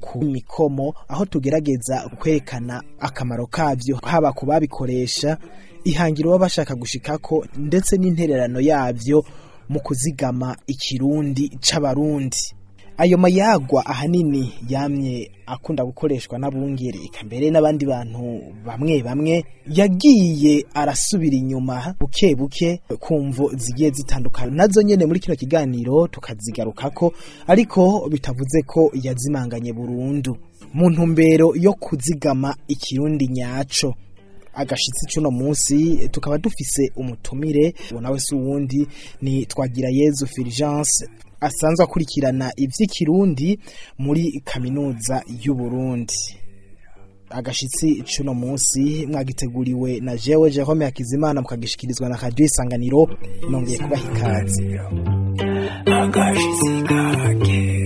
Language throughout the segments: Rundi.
ku mikomo aho tugerageza kwerekana akamaro kavyo haba ku babikoresha ihangiro baba bashaka ko ndetse n'intererano yabyo mu kuzigama ikirundi cy’Abarundi. ayo mayagwa ahanini yamye akunda gukoreshwa n'abungereka mbere n'abandi bantu bamwe bamwe yagiye arasubira inyuma buke buke kumvo zigiye zitandukana nazo nyene muri kino kiganiro tukazigarukako ariko bitavuze ko yazimanganye burundu mu ntumbero yo kuzigama ikirundi nyaco agashitsi cy'uno munsi tukaba dufise umutumire nawe si uwundi ni twagira yezu Fulgence asanzwe akurikirana iby'ikirundi muri kaminuza y'u Burundi agashitsi cy'uno munsi mwagiteguriwe na jewe Jerome Hakizimana mukagishikirizwa na Radio Isanganiro nongeye kubaha ikaze agashitsi kake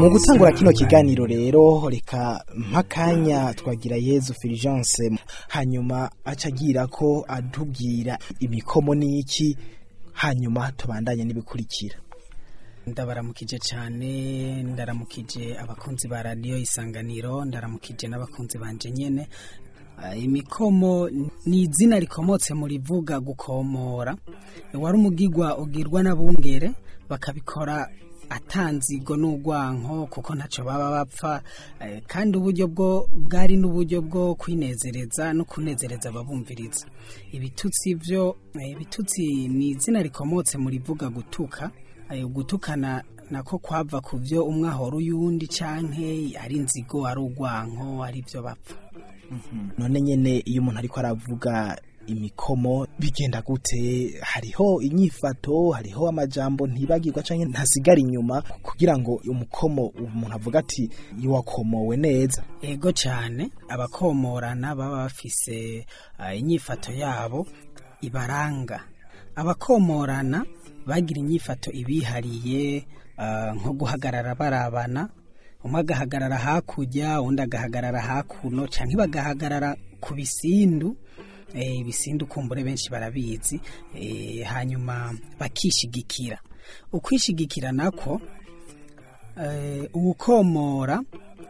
mu gutangura kino kiganiro rero reka mpakanya twagira yezu filijanse hanyuma acagira ko atubwira imikomo n'iki hanyuma tubandanye n'ibikurikira ndabaramukije cyane ndaramukije abakunzi ba radiyo isanganiro ndaramukije n'abakunzi banje nyine eh, imikomo ni izina rikomotse mu rivuga gukomora wari umugigwa ugirwa n'abungere bakabikora atanzirwa n'urwanko kuko ntacyo baba bapfa eh, kandi uburyo bwo bwari n'uburyo bwo kwinezereza no kunezereza ababumviriza ibitutsi byo eh, ibitutsi ni izina rikomotse mu rivuga gutuka eh, gutukana nako kwava ku byo umwe ahora uyundi cyane ari inzigo ari urwanko ari byo bapfa mhm. none nyine iyo umuntu ariko aravuga imikomo bigenda gute hariho inyifato hariho amajambo ntibagirwa canke ntasigara inyuma kugira ngo umukomo umuntu avuga ati iwakomowe neza ego cyane abakomorana baba bafise uh, inyifato yabo ibaranga abakomorana bagira inyifato ibihariye uh, nko guhagarara barabana umwe agahagarara hakurya undi agahagarara hakuno cyangwa bagahagarara ku bisindu ibisindu eh, kumbure benshi barabizi eh, hanyuma bakishigikira ukwishigikira nako eh, uwukomora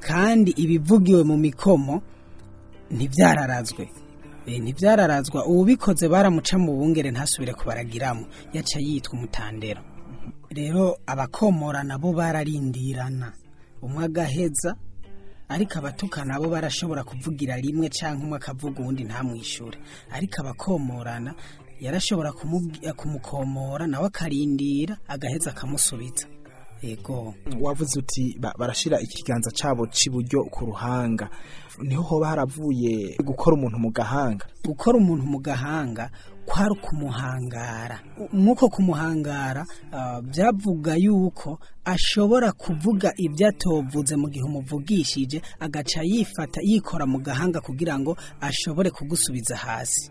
kandi ibivugiwe mu mikomo ntibyararazwe eh, ntibyararazwa uwubikoze baramuca mu bungere ntasubire kubaragiramo yaca yitwa umutandero rero abakomora nabo bararindirana umwe agaheza ariko abatukana bo barashobora kuvugira rimwe cyangwa umwe akavuga uwundi ntamwishyure ariko abakomorana yarashobora kumukomora nawe akarindira agaheza akamusubiza yego wavuze uti barashira ikiganza cyabo cy'iburyo ku ruhanga niho hoba haravuye gukora umuntu mu gahanga gukora umuntu mu gahanga kwari ukumuhangara nk'uko kumuhangara uh, byavuga yuko ashobora kuvuga ibyo atovuze mu gihe umuvugishije agaca yifata yikora mu gahanga kugira ngo ashobore kugusubiza hasi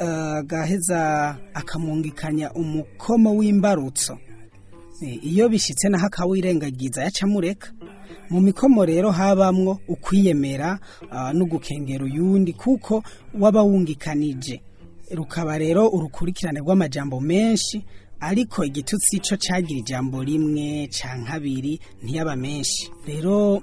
agaheza akamwungikanya umukomo w'imbarutso eh, iyo bishyitse naho akawirengagiza yaca amureka mu mikomo rero habamwo ukwiyemera ah, n’ugukengera uyundi kuko waba wungikanije rukaba rero urukurikirane rw'amajambo menshi ariko igitutsi cyo cyagira ijambo rimwe cyangwa abiri ntiyaba menshi rero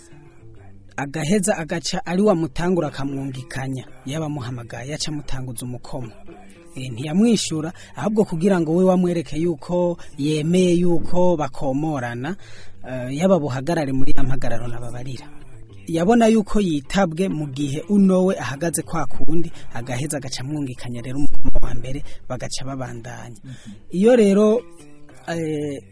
agaheza agaca ari wa mutangura akamwungikanya yaba amuhamagaye aca amutanguza umukomo ntiyamwishyura ahubwo kugira ngo we wamwereke yuko yemeye yuko bakomorana eh, yaba buhagarare muri ya nababarira yabona yuko yitabwe mu gihe unowe ahagaze kwa kundi agaheza agaca mwungikanya rero umukobwa wa mbere bagaca babandanya iyo rero eh,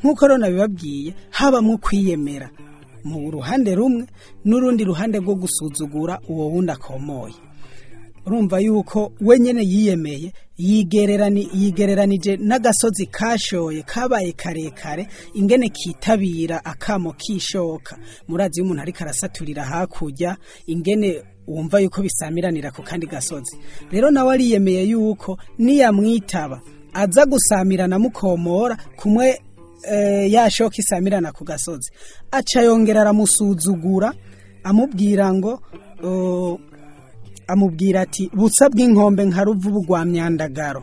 nk'uko rero nabibabwiye haba mu kwiyemera mu ruhande rumwe n'urundi ruhande rwo gusuzugura uwo wundi akomoye urumva yuko we nyine yiyemeye yigereranije n'agasozi kashoye kabaye karekare ingene kitabira akamo kishoka murazi iyo ariko arasaturira hakurya ingene wumva yuko bisamiranira ku kandi gasozi rero nawe ariyemeye yuko niyamwitaba aza gusamirana mukomora kumwe eh, yashoka isamirana ku gasozi aca yongera aramusuzugura amubwira ngo oh, amubwira ati busa bw'inkombe nka ruvubu rwa myandagaro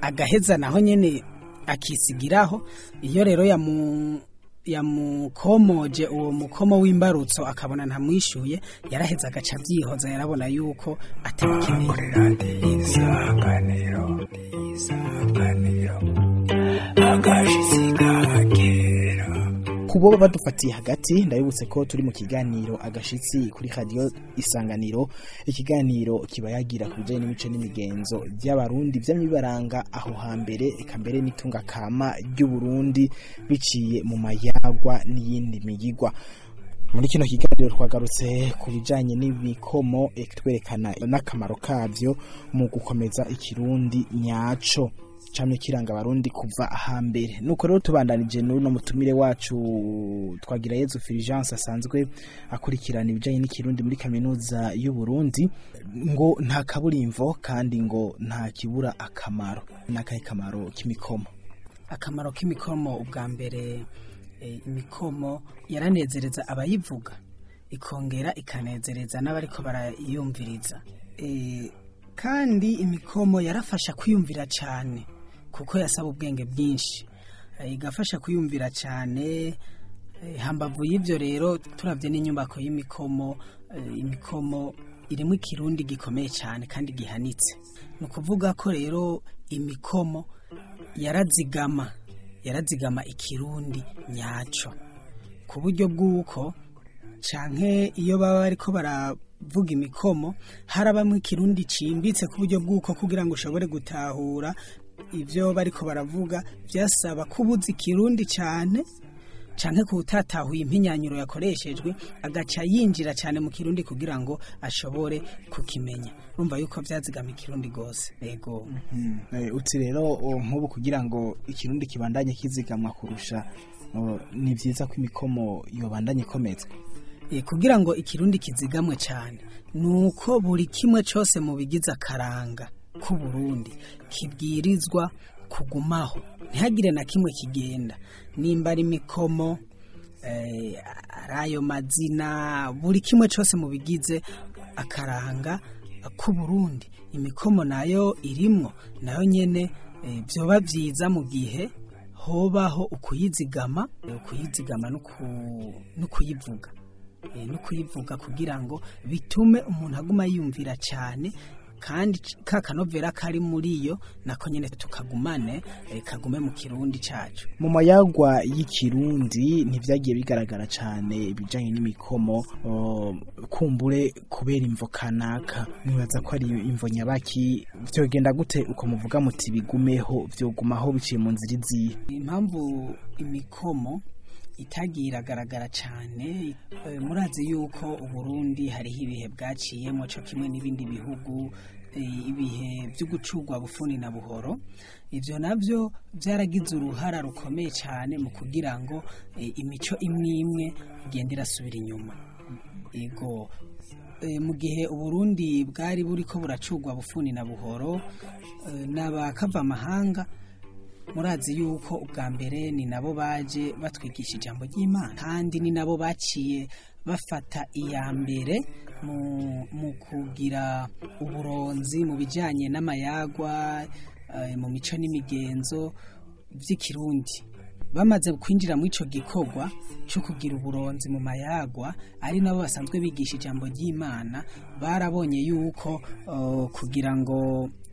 agaheza naho nyene akisigiraho iyo rero yamu yamukomoje uwo mukomo w'imbarutso akabona ntamwishyuye yaraheze agaca abyihoza yarabona yuko atabikeneye kubo badufatiye hagati ndabibutse ko turi mu kiganiro agashitsi kuri radio isanganiro ikiganiro kibayagira ku bijyanye n'imico n'imigenzo by'abarundi by'amibaranga aho hambere eka mbere n'itunga kama ry'uburundi biciye mu mayagwa n'iyindi migigwa muri kino kiganiro twagarutse ku bijyanye n'ibikomo twerekana n'akamaro kabyo mu gukomeza ikirundi nyacyo camye kiranga abarundi kuva ahambere nuko rero tubandanije n'uno mutumire wacu twagira Yezu Fulgence asanzwe akurikirana ibijanye n'ikirundi muri kaminuza y'u Burundi ngo nta kaburimvo kandi ngo nta kibura akamaro nakaye kamaro k'imikomo akamaro k'imikomo ubwa mbere eh, imikomo yaranezereza abayivuga ikongera ikanezereza n'abariko barayumviriza eh, kandi imikomo yarafasha kwiyumvira cyane kuko yasaba ubwenge bwinshi eh, igafasha kuyumvira cyane eh, hambavu y'ibyo rero turabye n'inyubako y'imikomo eh, imikomo irimo ikirundi gikomeye cyane kandi gihanitse ni ukuvuga ko rero imikomo yarazigama yarazigama ikirundi nyacyo ku buryo bw'uko cyane iyo baba ariko baravuga imikomo harabamo ikirundi cyimbitse ku buryo bw'uko kugira ngo ushobore gutahura ibyo bariko baravuga byasaba ko ubuze ikirundi cyane cyane ko utatahuye impinyanyuro yakoreshejwe agaca yinjira cyane mu kirundi kugira ngo ashobore kukimenya urumva yuko byazigama ikirundi rwose yego mhm. eh, utsi rero nk'ubu kugira ngo ikirundi kibandanye kizigamwa kurusha ni byiza ko imikomo yobandanye ikometswe eh, kugira ngo ikirundi kizigamwe cyane Nuko buri kimwe cyose mu bigize akaranga k'uburundi kibwirizwa kugumaho ntihagire na kimwe kigenda nimba ari imikomo eh, ari ayo mazina buri kimwe cyose mu bigize akaranga k'uburundi imikomo nayo irimo nayo nyine eh, byoba byiza mu gihe hobaho ukuyizigama eh, ukuyizigama no kuyivuga no kuyivuga kugira ngo bitume umuntu aguma yiyumvira cyane kandi ka kanovera kari muri iyo nako nyine tukagumane eh, kagume mu kirundi cyacu mu mayagwa y'ikirundi ntibyagiye bigaragara cyane ibijyanye n'imikomo kumbure kubera imvo kanaka mwibaza ko ari imvo nyabaki byogenda gute uko muvuga muti bigumeho byogumaho biciye mu nzira iziye impamvu imikomo itagiye iragaragara cyane eh, murazi yuko uburundi hariho ibihe bwaciyemo cyo kimwe n'ibindi bihugu eh, ibihe byo gucurwa bufuni na buhoro ibyo nabyo byaragize uruhara rukomeye cyane mu kugira ngo eh, imico imwe imwe igende irasubira inyuma ego mu gihe uburundi bwari buri ko buracurwa bufuni na buhoro n'abakava amahanga murazi yuko ubwa mbere ni nabo baje batwigisha ijambo ry'imana kandi ni nabo baciye bafata iya mbere mu kugira uburonzi mu bijyanye n'amayagwa eh, mu mico n'imigenzo by'ikirundi bamaze kwinjira muri icyo gikorwa cyo kugira uburonzi mu mayagwa ari nabo basanzwe bigisha ijambo ry'imana barabonye yuko oh, kugira ngo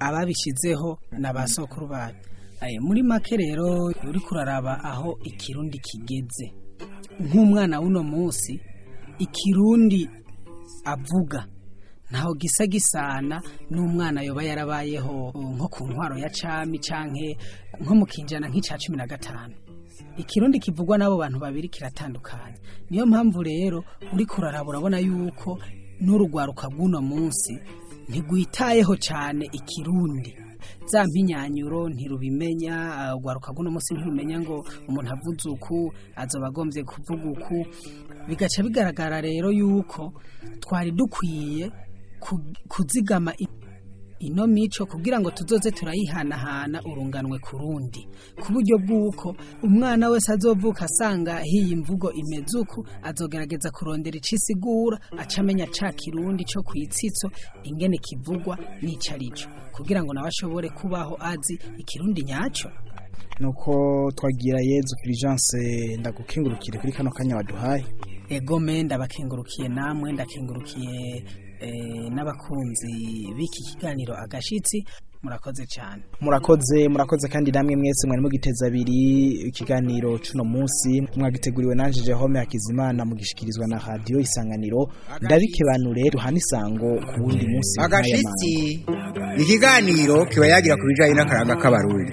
ababishyizeho na ba sokuru bacu eh, muri make rero uri kuraraba aho ikirundi kigeze nk'umwana w'uno munsi ikirundi avuga ntaho gisa gisana n'umwana yoba yarabayeho eh, nko ku ntwaro ya cami cyangwa nko mu kinjana nk'icya cumi na gatanu ikirundi kivugwa n'abo bantu babiri kiratandukanye niyo mpamvu rero uri kuraraba urabona yuko n'urugwaruka bw'uno munsi ntiguhitayeho cyane ikirundi za mpinyanyuro ntirubimenya urwaruka bw'uno munsi ntirumenya ngo umuntu avuze uku azoba agombye kuvuga uku bigaca bigaragara rero yuko twari dukwiye kuzigama ino mico kugira ngo tuzoze turayihanahana urunganwe ku rundi ku buryo bw'uko umwana wese azovuka asanga hiyi imvugo imeze uku azogerageza kurondera igisigura acamenya ca kirundi cyo ku itsitso ingene kivugwa n'icyo kugira ngo nawe ashobore kubaho azi ikirundi nyacyo nuko twagira yezu firijanse ndagukingurukire kuri kano kanya waduhaye ego menda namwe ndakengurukiye Eh, n'abakunzi b'iki kiganiro agashyitsi murakoze cyane murakoze murakoze kandi namwe mwese mwari giteza abiri ikiganiro cuno munsi mwagiteguriwe nanje Jerome Hakizimana mugishikirizwa na radio isanganiro ndabikebanure ruhana isango ku wundi munsi agashitsi ikiganiro kiba yagira ku bijanye n'akaranga k'abarundi